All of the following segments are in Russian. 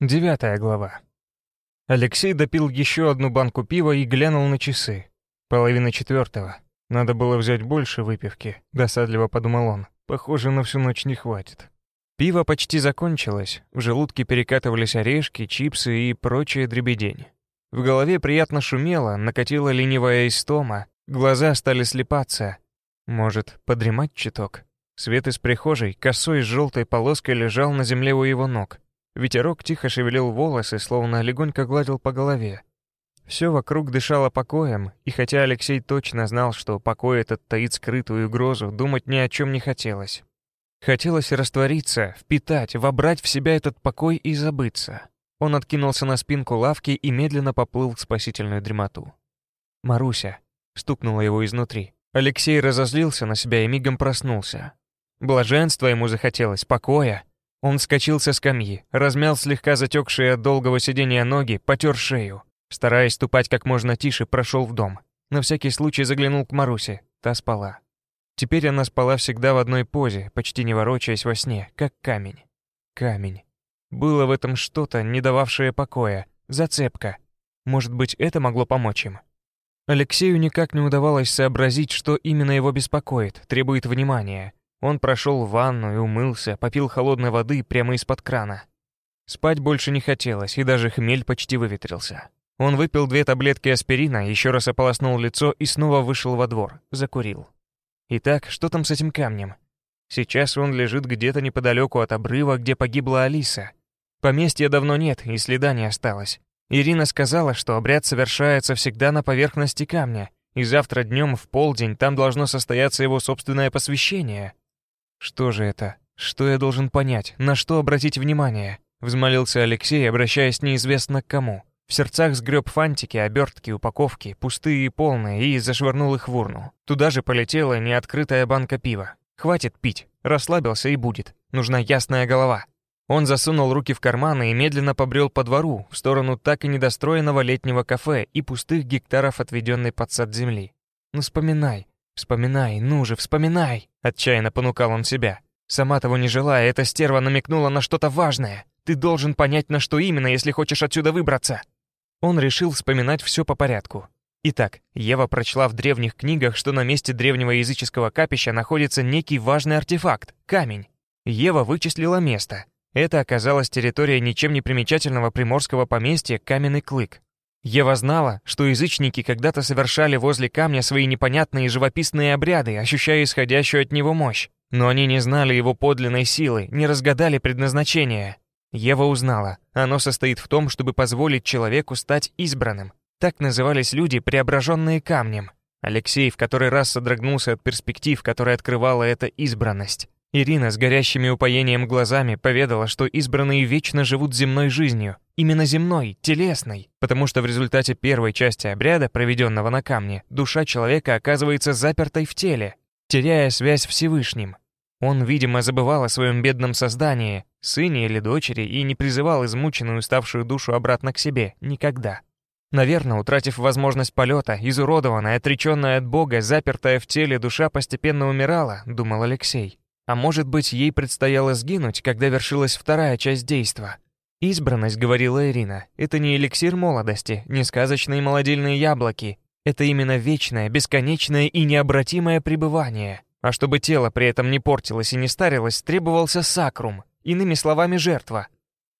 Девятая глава. Алексей допил еще одну банку пива и глянул на часы. Половина четвертого. Надо было взять больше выпивки, досадливо подумал он. Похоже, на всю ночь не хватит. Пиво почти закончилось, в желудке перекатывались орешки, чипсы и прочая дребедень. В голове приятно шумело, накатила ленивая истома, глаза стали слепаться. Может, подремать чуток? Свет из прихожей, косой с желтой полоской лежал на земле у его ног. Ветерок тихо шевелил волосы, словно легонько гладил по голове. Все вокруг дышало покоем, и хотя Алексей точно знал, что покой этот таит скрытую угрозу, думать ни о чем не хотелось. Хотелось раствориться, впитать, вобрать в себя этот покой и забыться. Он откинулся на спинку лавки и медленно поплыл в спасительную дремоту. «Маруся!» — стукнуло его изнутри. Алексей разозлился на себя и мигом проснулся. Блаженства ему захотелось, покоя, он вскочил со скамьи, размял слегка затекшие от долгого сидения ноги, потер шею. Стараясь ступать как можно тише, прошел в дом. На всякий случай заглянул к Марусе. Та спала. Теперь она спала всегда в одной позе, почти не ворочаясь во сне, как камень. Камень. Было в этом что-то, не дававшее покоя, зацепка. Может быть, это могло помочь им. Алексею никак не удавалось сообразить, что именно его беспокоит, требует внимания. Он прошел в ванну и умылся, попил холодной воды прямо из-под крана. Спать больше не хотелось, и даже хмель почти выветрился. Он выпил две таблетки аспирина, еще раз ополоснул лицо и снова вышел во двор, закурил. Итак, что там с этим камнем? Сейчас он лежит где-то неподалеку от обрыва, где погибла Алиса. Поместья давно нет, и следа не осталось. Ирина сказала, что обряд совершается всегда на поверхности камня, и завтра днем в полдень там должно состояться его собственное посвящение. «Что же это? Что я должен понять? На что обратить внимание?» Взмолился Алексей, обращаясь неизвестно к кому. В сердцах сгреб фантики, обертки, упаковки, пустые и полные, и зашвырнул их в урну. Туда же полетела неоткрытая банка пива. «Хватит пить, расслабился и будет. Нужна ясная голова». Он засунул руки в карманы и медленно побрел по двору, в сторону так и недостроенного летнего кафе и пустых гектаров отведенной под сад земли. «Ну вспоминай, «Вспоминай, ну же, вспоминай!» Отчаянно понукал он себя. Сама того не желая, эта стерва намекнула на что-то важное. Ты должен понять, на что именно, если хочешь отсюда выбраться. Он решил вспоминать все по порядку. Итак, Ева прочла в древних книгах, что на месте древнего языческого капища находится некий важный артефакт — камень. Ева вычислила место. Это оказалась территория ничем не примечательного приморского поместья Каменный Клык. Ева знала, что язычники когда-то совершали возле камня свои непонятные живописные обряды, ощущая исходящую от него мощь. Но они не знали его подлинной силы, не разгадали предназначения. Ева узнала, оно состоит в том, чтобы позволить человеку стать избранным. Так назывались люди, преображенные камнем. Алексей в который раз содрогнулся от перспектив, которые открывала эта избранность. Ирина с горящими упоением глазами поведала, что избранные вечно живут земной жизнью, именно земной, телесной, потому что в результате первой части обряда, проведенного на камне, душа человека оказывается запертой в теле, теряя связь с Всевышним. Он, видимо, забывал о своем бедном создании, сыне или дочери, и не призывал измученную уставшую душу обратно к себе никогда. Наверное, утратив возможность полета, изуродованная, отреченная от Бога, запертая в теле душа постепенно умирала, думал Алексей. А может быть, ей предстояло сгинуть, когда вершилась вторая часть действа. «Избранность», — говорила Ирина, — «это не эликсир молодости, не сказочные молодильные яблоки. Это именно вечное, бесконечное и необратимое пребывание. А чтобы тело при этом не портилось и не старилось, требовался сакрум, иными словами, жертва.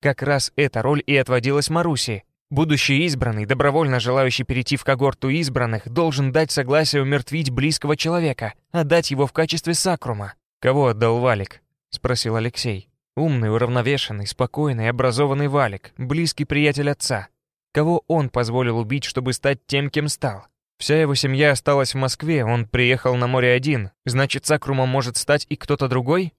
Как раз эта роль и отводилась Маруси. Будущий избранный, добровольно желающий перейти в когорту избранных, должен дать согласие умертвить близкого человека, отдать его в качестве сакрума. «Кого отдал Валик?» — спросил Алексей. Умный, уравновешенный, спокойный, образованный Валик, близкий приятель отца. Кого он позволил убить, чтобы стать тем, кем стал? Вся его семья осталась в Москве, он приехал на море один. Значит, Сакрумом может стать и кто-то другой?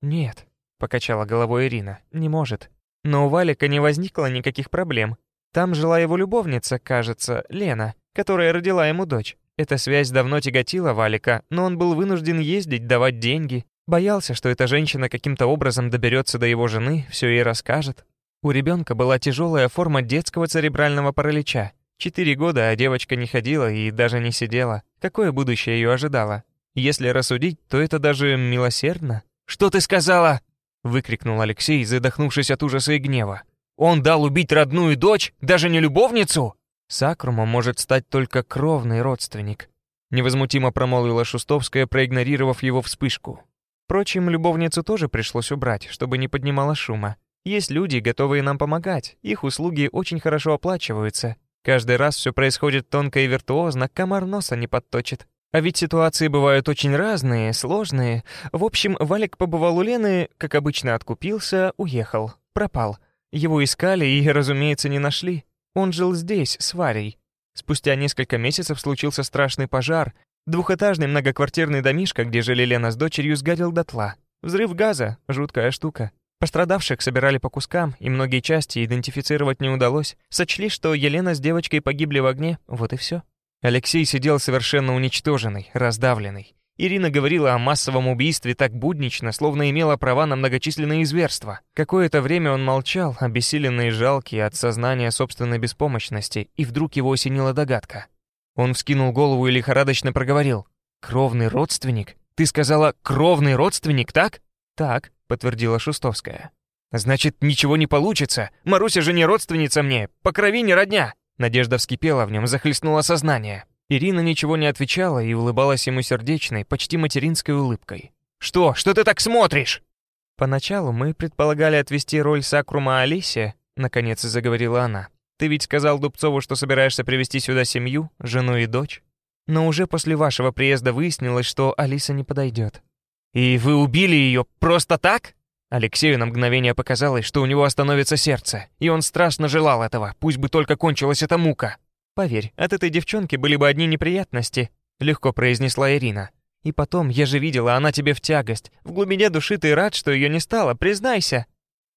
Нет, покачала головой Ирина, не может. Но у Валика не возникло никаких проблем. Там жила его любовница, кажется, Лена, которая родила ему дочь. Эта связь давно тяготила Валика, но он был вынужден ездить, давать деньги. Боялся, что эта женщина каким-то образом доберется до его жены, все ей расскажет. У ребенка была тяжелая форма детского церебрального паралича. Четыре года, а девочка не ходила и даже не сидела. Какое будущее ее ожидало? Если рассудить, то это даже милосердно. «Что ты сказала?» — выкрикнул Алексей, задохнувшись от ужаса и гнева. Он дал убить родную дочь, даже не любовницу? Сакрума может стать только кровный родственник. Невозмутимо промолвила Шустовская, проигнорировав его вспышку. Впрочем, любовницу тоже пришлось убрать, чтобы не поднимала шума. Есть люди, готовые нам помогать, их услуги очень хорошо оплачиваются. Каждый раз все происходит тонко и виртуозно, комар носа не подточит. А ведь ситуации бывают очень разные, сложные. В общем, Валик побывал у Лены, как обычно откупился, уехал, пропал. Его искали и, разумеется, не нашли. Он жил здесь, с Варей. Спустя несколько месяцев случился страшный пожар. Двухэтажный многоквартирный домишко, где жили Лена с дочерью, сгорел дотла. Взрыв газа — жуткая штука. Пострадавших собирали по кускам, и многие части идентифицировать не удалось. Сочли, что Елена с девочкой погибли в огне, вот и все. Алексей сидел совершенно уничтоженный, раздавленный. Ирина говорила о массовом убийстве так буднично, словно имела права на многочисленные зверства. Какое-то время он молчал, обессиленный и жалкий от сознания собственной беспомощности, и вдруг его осенила догадка. Он вскинул голову и лихорадочно проговорил. «Кровный родственник? Ты сказала, кровный родственник, так?» «Так», — подтвердила Шустовская. «Значит, ничего не получится. Маруся же не родственница мне, по крови не родня!» Надежда вскипела в нем, захлестнула сознание. Ирина ничего не отвечала и улыбалась ему сердечной, почти материнской улыбкой. «Что? Что ты так смотришь?» «Поначалу мы предполагали отвести роль Сакрума Алисе», — наконец заговорила она. «Ты ведь сказал Дубцову, что собираешься привести сюда семью, жену и дочь. Но уже после вашего приезда выяснилось, что Алиса не подойдет». «И вы убили ее просто так?» Алексею на мгновение показалось, что у него остановится сердце, и он страстно желал этого, пусть бы только кончилась эта мука. «Поверь, от этой девчонки были бы одни неприятности», — легко произнесла Ирина. «И потом, я же видела, она тебе в тягость. В глубине души ты рад, что ее не стало, признайся».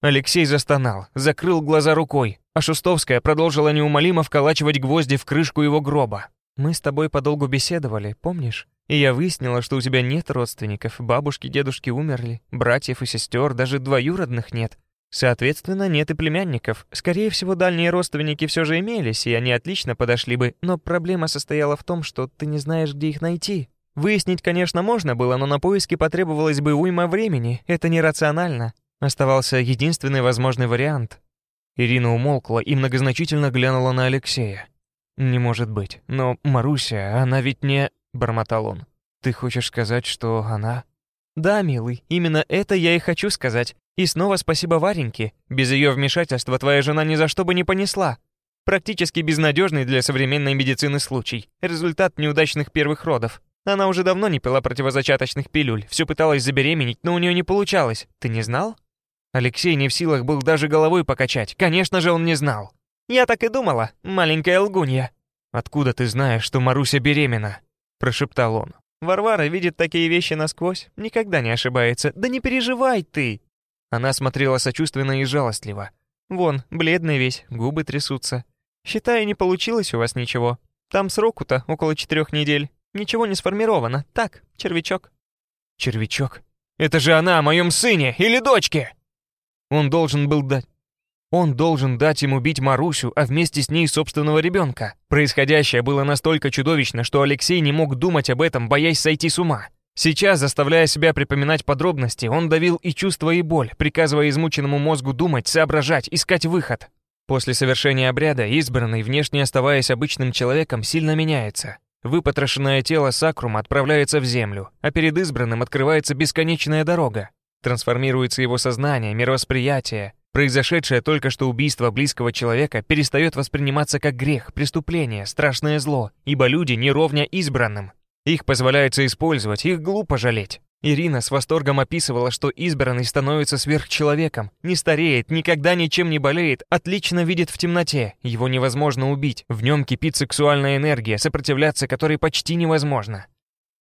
Алексей застонал, закрыл глаза рукой, а Шустовская продолжила неумолимо вколачивать гвозди в крышку его гроба. «Мы с тобой подолгу беседовали, помнишь? И я выяснила, что у тебя нет родственников, бабушки, дедушки умерли, братьев и сестер, даже двоюродных нет. Соответственно, нет и племянников. Скорее всего, дальние родственники все же имелись, и они отлично подошли бы, но проблема состояла в том, что ты не знаешь, где их найти. Выяснить, конечно, можно было, но на поиски потребовалось бы уйма времени, это нерационально. Оставался единственный возможный вариант. Ирина умолкла и многозначительно глянула на Алексея. «Не может быть. Но Маруся, она ведь не...» бормотал он. «Ты хочешь сказать, что она...» «Да, милый, именно это я и хочу сказать. И снова спасибо Вареньке. Без ее вмешательства твоя жена ни за что бы не понесла. Практически безнадежный для современной медицины случай. Результат неудачных первых родов. Она уже давно не пила противозачаточных пилюль, все пыталась забеременеть, но у нее не получалось. Ты не знал?» Алексей не в силах был даже головой покачать. Конечно же, он не знал. «Я так и думала, маленькая лгунья». «Откуда ты знаешь, что Маруся беременна?» — прошептал он. «Варвара видит такие вещи насквозь, никогда не ошибается. Да не переживай ты!» Она смотрела сочувственно и жалостливо. «Вон, бледный весь, губы трясутся. Считаю, не получилось у вас ничего. Там сроку-то около четырех недель. Ничего не сформировано. Так, червячок». «Червячок? Это же она о моем сыне или дочке!» Он должен был дать... Он должен дать ему бить Марусю, а вместе с ней собственного ребенка. Происходящее было настолько чудовищно, что Алексей не мог думать об этом, боясь сойти с ума. Сейчас, заставляя себя припоминать подробности, он давил и чувство, и боль, приказывая измученному мозгу думать, соображать, искать выход. После совершения обряда избранный, внешне оставаясь обычным человеком, сильно меняется. Выпотрошенное тело сакрума отправляется в землю, а перед избранным открывается бесконечная дорога. Трансформируется его сознание, мировосприятие, Произошедшее только что убийство близкого человека перестает восприниматься как грех, преступление, страшное зло, ибо люди не ровня избранным. Их позволяется использовать, их глупо жалеть. Ирина с восторгом описывала, что избранный становится сверхчеловеком, не стареет, никогда ничем не болеет, отлично видит в темноте, его невозможно убить, в нем кипит сексуальная энергия, сопротивляться которой почти невозможно.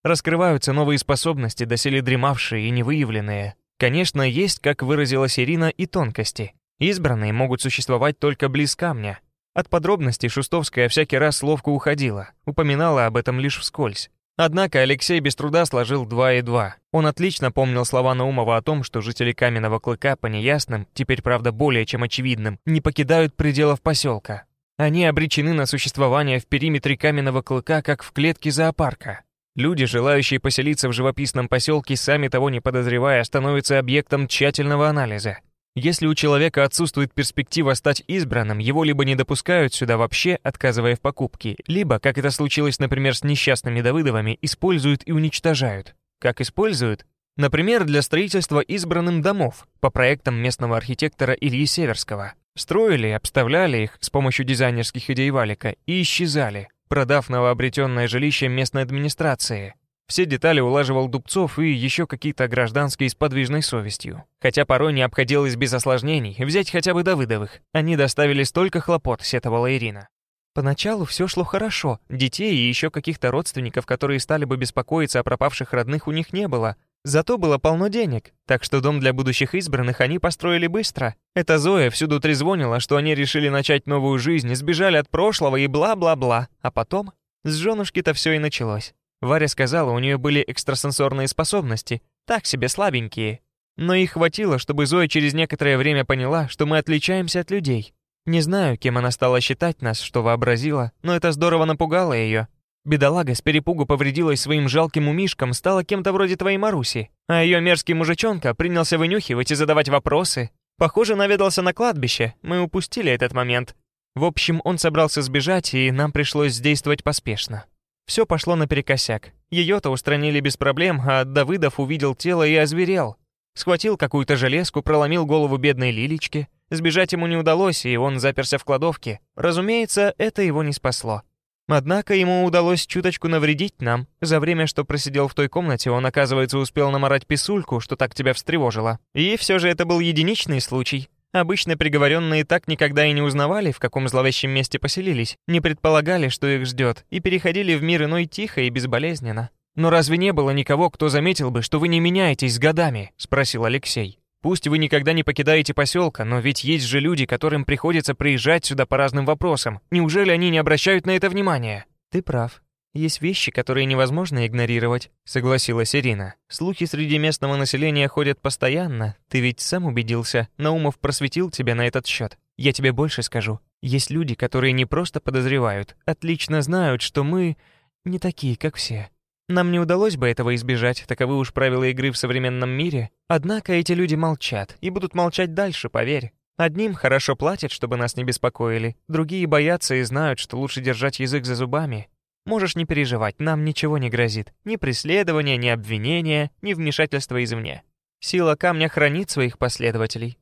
Раскрываются новые способности, доселе дремавшие и невыявленные. Конечно, есть, как выразилась Ирина, и тонкости. Избранные могут существовать только близ камня. От подробностей Шустовская всякий раз ловко уходила, упоминала об этом лишь вскользь. Однако Алексей без труда сложил два и два. Он отлично помнил слова Наумова о том, что жители Каменного Клыка по неясным, теперь, правда, более чем очевидным, не покидают пределов поселка. Они обречены на существование в периметре Каменного Клыка, как в клетке зоопарка. Люди, желающие поселиться в живописном поселке, сами того не подозревая, становятся объектом тщательного анализа. Если у человека отсутствует перспектива стать избранным, его либо не допускают сюда вообще, отказывая в покупке, либо, как это случилось, например, с несчастными Давыдовыми, используют и уничтожают. Как используют? Например, для строительства избранным домов по проектам местного архитектора Ильи Северского. Строили, обставляли их с помощью дизайнерских идей Валика и исчезали, продав новообретенное жилище местной администрации. Все детали улаживал Дубцов и еще какие-то гражданские с подвижной совестью. Хотя порой не обходилось без осложнений, взять хотя бы Давыдовых. Они доставили столько хлопот, сетовала Ирина. Поначалу все шло хорошо, детей и еще каких-то родственников, которые стали бы беспокоиться о пропавших родных, у них не было. Зато было полно денег, так что дом для будущих избранных они построили быстро. Эта Зоя всюду трезвонила, что они решили начать новую жизнь, сбежали от прошлого и бла-бла-бла. А потом с женушки-то все и началось. Варя сказала, у нее были экстрасенсорные способности, так себе слабенькие. Но их хватило, чтобы Зоя через некоторое время поняла, что мы отличаемся от людей. Не знаю, кем она стала считать нас, что вообразила, но это здорово напугало ее. Бедолага с перепугу повредилась своим жалким умишкам, стала кем-то вроде твоей Маруси, а ее мерзкий мужичонка принялся вынюхивать и задавать вопросы. Похоже, наведался на кладбище, мы упустили этот момент. В общем, он собрался сбежать, и нам пришлось действовать поспешно. Все пошло наперекосяк. Ее-то устранили без проблем, а Давыдов увидел тело и озверел. Схватил какую-то железку, проломил голову бедной Лилечке. Сбежать ему не удалось, и он заперся в кладовке. Разумеется, это его не спасло. Однако ему удалось чуточку навредить нам. За время, что просидел в той комнате, он, оказывается, успел наморать писульку, что так тебя встревожило. И все же это был единичный случай. Обычно приговоренные так никогда и не узнавали, в каком зловещем месте поселились, не предполагали, что их ждет, и переходили в мир иной тихо и безболезненно. «Но разве не было никого, кто заметил бы, что вы не меняетесь с годами?» — спросил Алексей. «Пусть вы никогда не покидаете поселка, но ведь есть же люди, которым приходится приезжать сюда по разным вопросам. Неужели они не обращают на это внимания?» «Ты прав», «Есть вещи, которые невозможно игнорировать», — согласилась Ирина. «Слухи среди местного населения ходят постоянно. Ты ведь сам убедился. Наумов просветил тебя на этот счет. Я тебе больше скажу. Есть люди, которые не просто подозревают, отлично знают, что мы не такие, как все. Нам не удалось бы этого избежать, таковы уж правила игры в современном мире. Однако эти люди молчат и будут молчать дальше, поверь. Одним хорошо платят, чтобы нас не беспокоили, другие боятся и знают, что лучше держать язык за зубами. Можешь не переживать, нам ничего не грозит. Ни преследования, ни обвинения, ни вмешательства извне. Сила камня хранит своих последователей.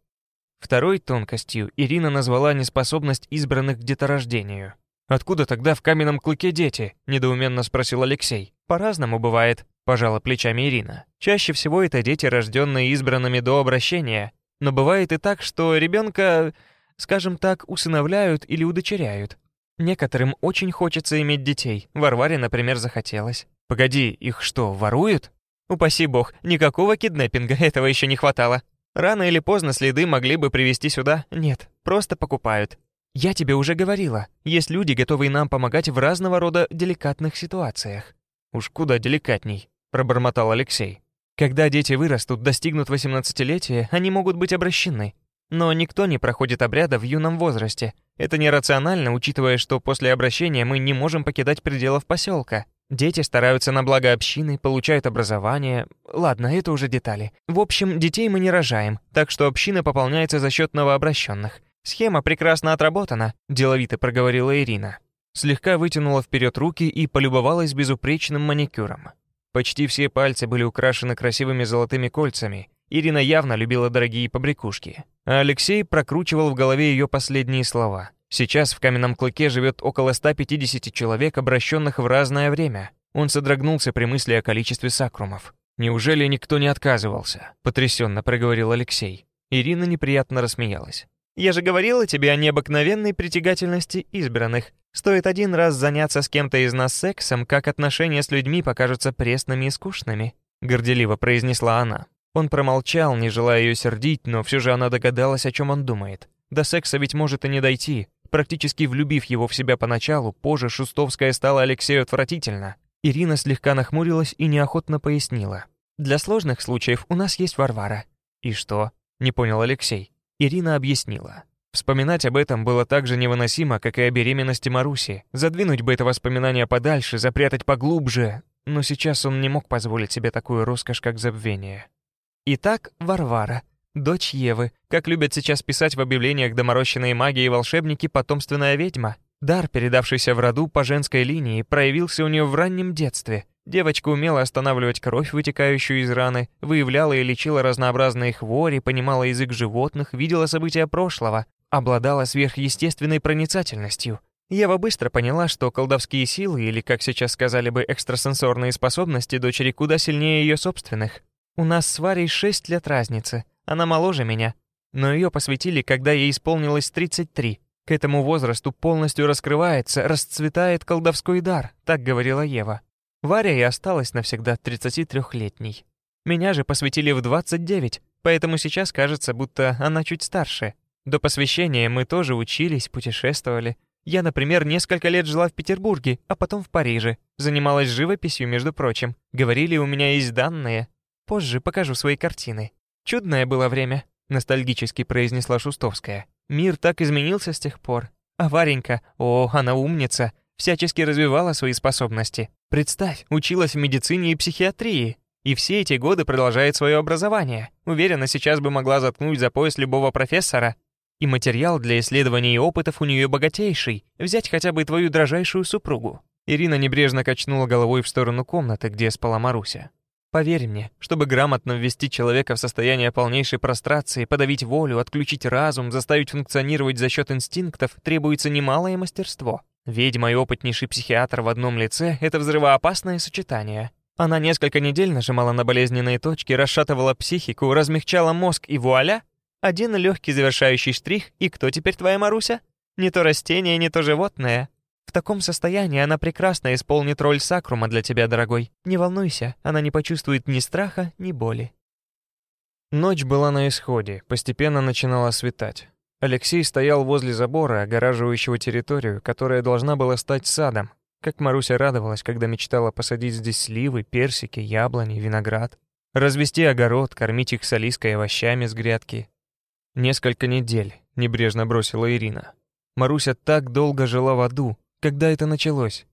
Второй тонкостью Ирина назвала неспособность избранных к деторождению. «Откуда тогда в каменном клыке дети?» — недоуменно спросил Алексей. «По-разному бывает», — пожала плечами Ирина. «Чаще всего это дети, рожденные избранными до обращения. Но бывает и так, что ребенка, скажем так, усыновляют или удочеряют. Некоторым очень хочется иметь детей. Варваре, например, захотелось. Погоди, их что, воруют? Упаси бог, никакого киднеппинга, этого еще не хватало. Рано или поздно следы могли бы привести сюда. Нет, просто покупают. Я тебе уже говорила, есть люди, готовые нам помогать в разного рода деликатных ситуациях. Уж куда деликатней, пробормотал Алексей. Когда дети вырастут, достигнут 18-летия, они могут быть обращены. Но никто не проходит обряда в юном возрасте, это нерационально, учитывая, что после обращения мы не можем покидать пределов поселка. Дети стараются на благо общины, получают образование. Ладно, это уже детали. В общем, детей мы не рожаем, так что община пополняется за счет новообращенных. Схема прекрасно отработана, деловито проговорила Ирина. Слегка вытянула вперед руки и полюбовалась безупречным маникюром. Почти все пальцы были украшены красивыми золотыми кольцами. Ирина явно любила дорогие побрякушки. А Алексей прокручивал в голове ее последние слова. Сейчас в каменном клыке живет около 150 человек, обращенных в разное время. Он содрогнулся при мысли о количестве сакрумов. «Неужели никто не отказывался?» — потрясенно проговорил Алексей. Ирина неприятно рассмеялась. «Я же говорила тебе о необыкновенной притягательности избранных. Стоит один раз заняться с кем-то из нас сексом, как отношения с людьми покажутся пресными и скучными», — горделиво произнесла она. Он промолчал, не желая ее сердить, но все же она догадалась, о чем он думает. До секса ведь может и не дойти. Практически влюбив его в себя поначалу, позже Шустовская стала Алексею отвратительно. Ирина слегка нахмурилась и неохотно пояснила. «Для сложных случаев у нас есть Варвара». «И что?» — не понял Алексей. Ирина объяснила. Вспоминать об этом было так же невыносимо, как и о беременности Маруси. Задвинуть бы это воспоминание подальше, запрятать поглубже. Но сейчас он не мог позволить себе такую роскошь, как забвение. «Итак, Варвара», Дочь Евы, как любят сейчас писать в объявлениях доморощенные маги и волшебники, потомственная ведьма. Дар, передавшийся в роду по женской линии, проявился у нее в раннем детстве. Девочка умела останавливать кровь, вытекающую из раны, выявляла и лечила разнообразные хвори, понимала язык животных, видела события прошлого, обладала сверхъестественной проницательностью. Ева быстро поняла, что колдовские силы, или, как сейчас сказали бы, экстрасенсорные способности дочери куда сильнее ее собственных. У нас с Варей 6 лет разницы, она моложе меня, но ее посвятили, когда ей исполнилось 33. К этому возрасту полностью раскрывается, расцветает колдовской дар, так говорила Ева. Варя и осталась навсегда 33-летней. Меня же посвятили в 29, поэтому сейчас кажется, будто она чуть старше. До посвящения мы тоже учились, путешествовали. Я, например, несколько лет жила в Петербурге, а потом в Париже. Занималась живописью, между прочим. Говорили, у меня есть данные. Позже покажу свои картины. Чудное было время, ностальгически произнесла Шустовская. Мир так изменился с тех пор. А Варенька, о, она умница, всячески развивала свои способности. Представь, училась в медицине и психиатрии. И все эти годы продолжает свое образование. Уверена, сейчас бы могла заткнуть за пояс любого профессора. И материал для исследований и опытов у нее богатейший. Взять хотя бы твою дрожайшую супругу. Ирина небрежно качнула головой в сторону комнаты, где спала Маруся. Поверь мне, чтобы грамотно ввести человека в состояние полнейшей прострации, подавить волю, отключить разум, заставить функционировать за счет инстинктов, требуется немалое мастерство. Ведьма и опытнейший психиатр в одном лице — это взрывоопасное сочетание. Она несколько недель нажимала на болезненные точки, расшатывала психику, размягчала мозг, и вуаля! Один легкий завершающий штрих, и кто теперь твоя Маруся? Не то растение, не то животное. В таком состоянии она прекрасно исполнит роль сакрума для тебя, дорогой. Не волнуйся, она не почувствует ни страха, ни боли. Ночь была на исходе, постепенно начинала светать. Алексей стоял возле забора, огораживающего территорию, которая должна была стать садом. Как Маруся радовалась, когда мечтала посадить здесь сливы, персики, яблони, виноград. Развести огород, кормить их солиской овощами с грядки. Несколько недель, небрежно бросила Ирина. Маруся так долго жила в аду. Когда это началось?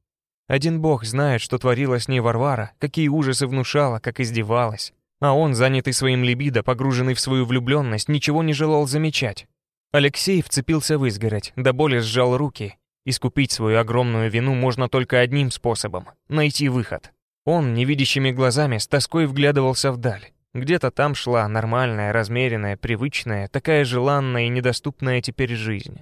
Один бог знает, что творила с ней Варвара, какие ужасы внушала, как издевалась. А он, занятый своим либидо, погруженный в свою влюбленность, ничего не желал замечать. Алексей вцепился в изгородь, до боли сжал руки. Искупить свою огромную вину можно только одним способом — найти выход. Он невидящими глазами с тоской вглядывался вдаль. Где-то там шла нормальная, размеренная, привычная, такая желанная и недоступная теперь жизнь.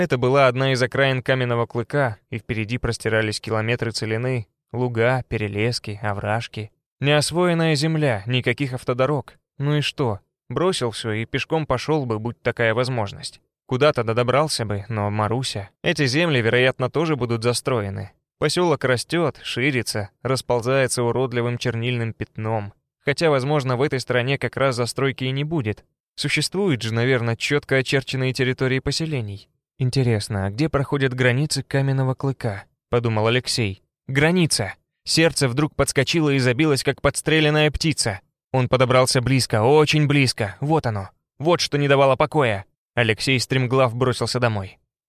Это была одна из окраин каменного клыка, и впереди простирались километры целины, луга, перелески, овражки. Неосвоенная земля, никаких автодорог. Ну и что? Бросил все и пешком пошел бы, будь такая возможность. Куда-то додобрался бы, но Маруся... Эти земли, вероятно, тоже будут застроены. Поселок растет, ширится, расползается уродливым чернильным пятном. Хотя, возможно, в этой стране как раз застройки и не будет. Существуют же, наверное, четко очерченные территории поселений. Интересно, а где проходят границы каменного клыка? Подумал Алексей. Граница! Сердце вдруг подскочило и забилось, как подстреленная птица. Он подобрался близко, очень близко. Вот оно. Вот что не давало покоя. Алексей стремглав бросился домой.